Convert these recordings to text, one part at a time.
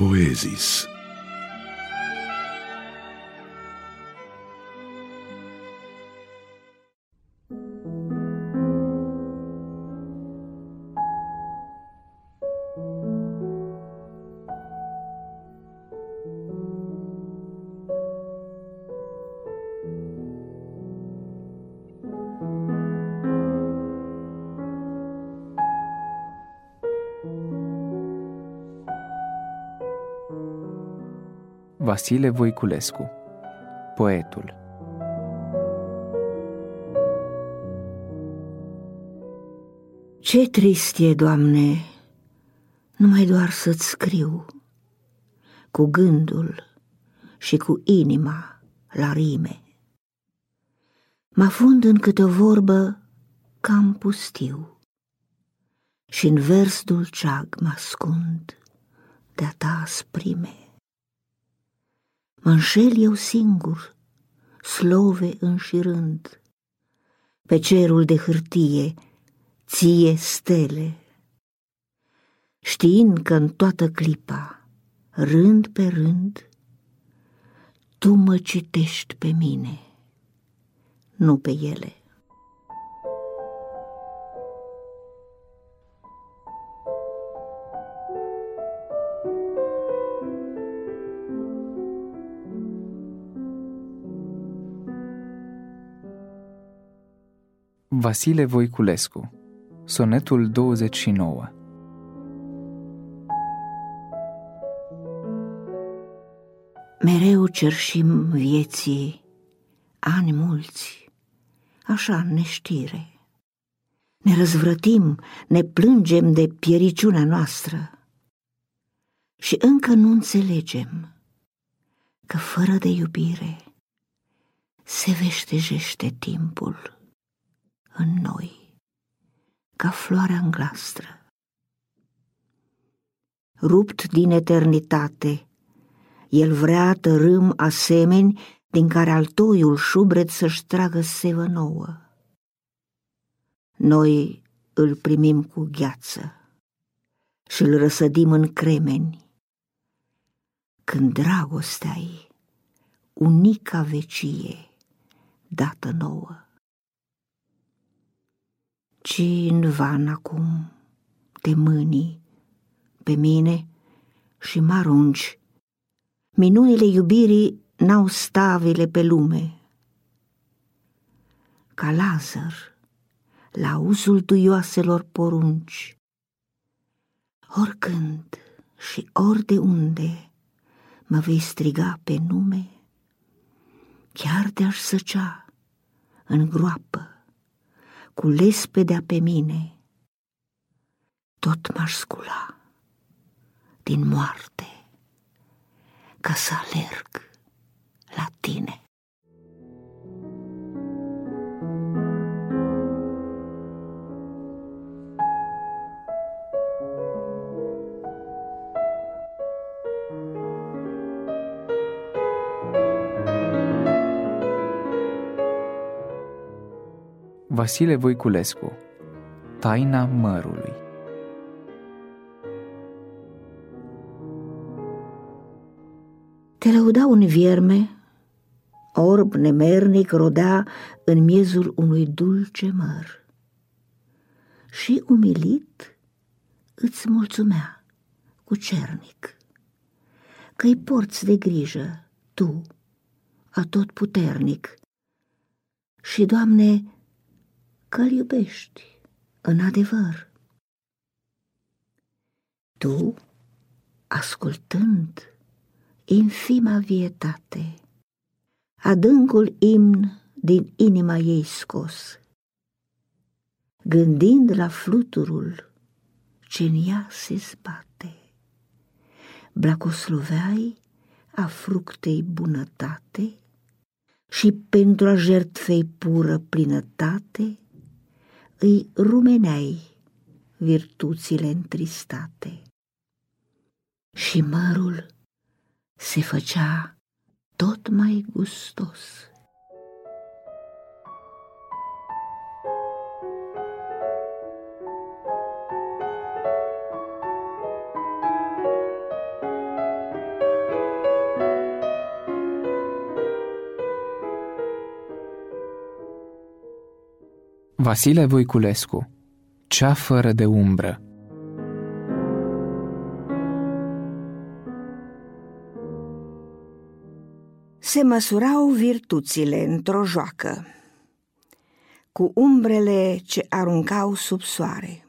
poesis. Vasile Voiculescu Poetul Ce trist e, Doamne, numai doar să-ți scriu Cu gândul și cu inima la rime Mă fund în câte o vorbă cam pustiu și în vers dulceag mă ascund de-a ta sprime. Mă înșel eu singur, slove înșirând, pe cerul de hârtie ție stele, știind că în toată clipa, rând pe rând, tu mă citești pe mine, nu pe ele. Vasile Voiculescu Sonetul 29 Mereu cerșim vieții ani mulți, așa în neștire. Ne răzvrătim, ne plângem de piericiunea noastră și încă nu înțelegem că fără de iubire se veștejește timpul în noi, ca floarea în glastră. Rupt din eternitate, el vrea tărâm asemeni din care altoiul șubred să-și tragă sevă nouă. Noi îl primim cu gheață și îl răsădim în cremeni, când dragostea unica vecie dată nouă ci în van acum te mâni pe mine și mă arunci. Minunile iubirii n-au stavele pe lume. Ca Lazar, la uzul duioaselor porunci. Oricând și ori de unde mă vei striga pe nume, chiar de-aș săcea în groapă cu lespedea pe mine, tot m-aș scula din moarte ca să alerg la tine. Vasile Voiculescu Taina mărului Te lăuda un vierme, orb nemernic rodea în miezul unui dulce măr. Și umilit îți mulțumea cu cernic, că-i porți de grijă, tu, atot puternic. Și, Doamne, că-l iubești în adevăr. Tu, ascultând infima vietate, adâncul imn din inima ei scos, gândind la fluturul ce în ea se zbate, blacosloveai a fructei bunătate și pentru a jertfei pură plinătate, îi rumeneai virtuțile întristate. Și mărul se făcea tot mai gustos. Vasile Voiculescu Cea fără de umbră Se măsurau virtuțile într-o joacă, cu umbrele ce aruncau sub soare.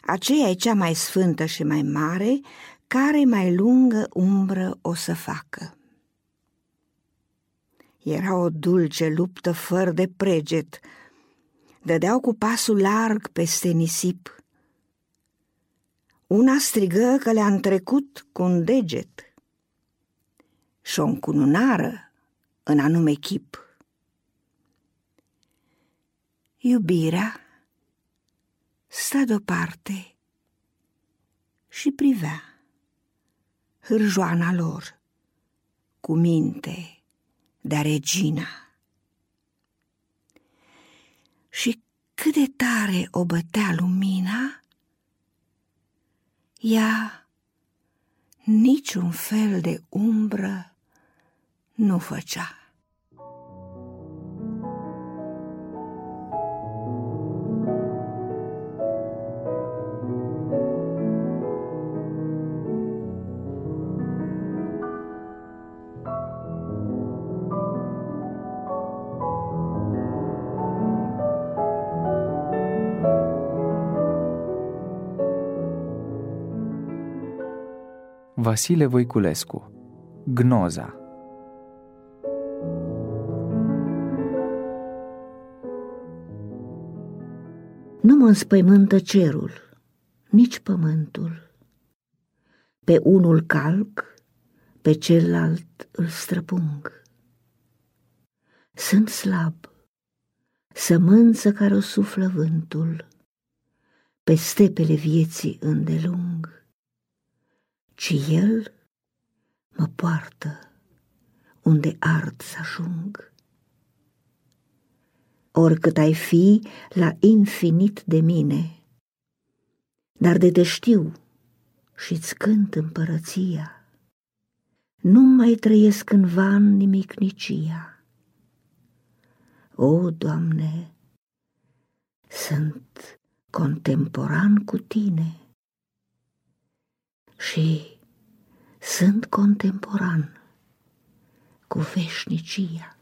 Aceea e cea mai sfântă și mai mare, care mai lungă umbră o să facă. Era o dulce luptă fără de preget, dădeau cu pasul larg peste nisip. Una strigă că le-a trecut cu un deget și o încununară în anume chip. Iubirea sta deoparte și privea hârjoana lor cu minte de regina. Și cât de tare o bătea lumina, ea niciun fel de umbră nu făcea. Vasile Voiculescu Gnoza Nu mă înspăimântă cerul, nici pământul. Pe unul calc, pe celălalt îl străpung. Sunt slab, sămânță care o suflă vântul, pe stepele vieții îndelung ci El mă poartă unde ard să ajung. Oricât ai fi la infinit de mine, dar de te știu și-ți cânt împărăția, nu mai trăiesc în van nimicnicia. O, Doamne, sunt contemporan cu Tine și sunt contemporan cu veșnicia.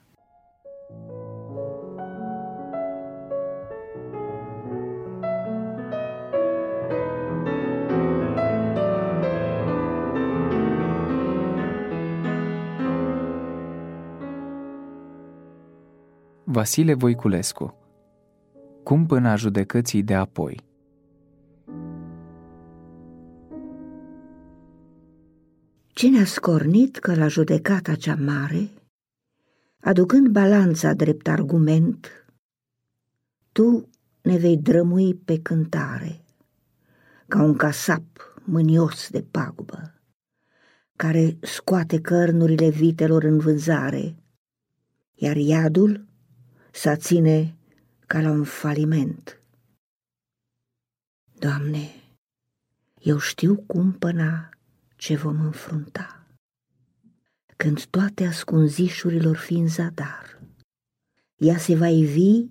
Vasile Voiculescu Cumpăna judecății de apoi Cine a scornit că la judecata cea mare, aducând balanța drept argument, tu ne vei drămui pe cântare, ca un casap mânios de pagubă, care scoate cărnurile vitelor în vânzare, iar iadul să ține ca la un faliment. Doamne, eu știu cum păna ce vom înfrunta. Când toate ascunzișurilor fi în zadar, ea se va ivi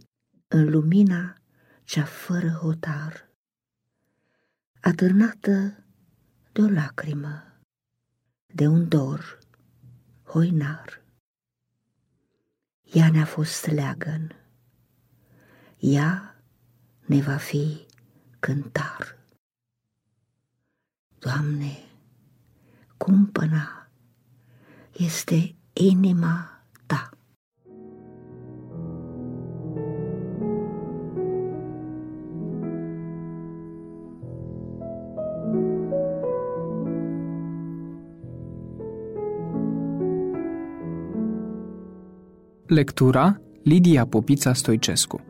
în lumina cea fără hotar, atârnată de o lacrimă, de un dor hoinar. Ea ne-a fost leagăn, ea ne va fi cântar. Doamne, cumpăna este inima ta. Lectura Lidia Popița Stoicescu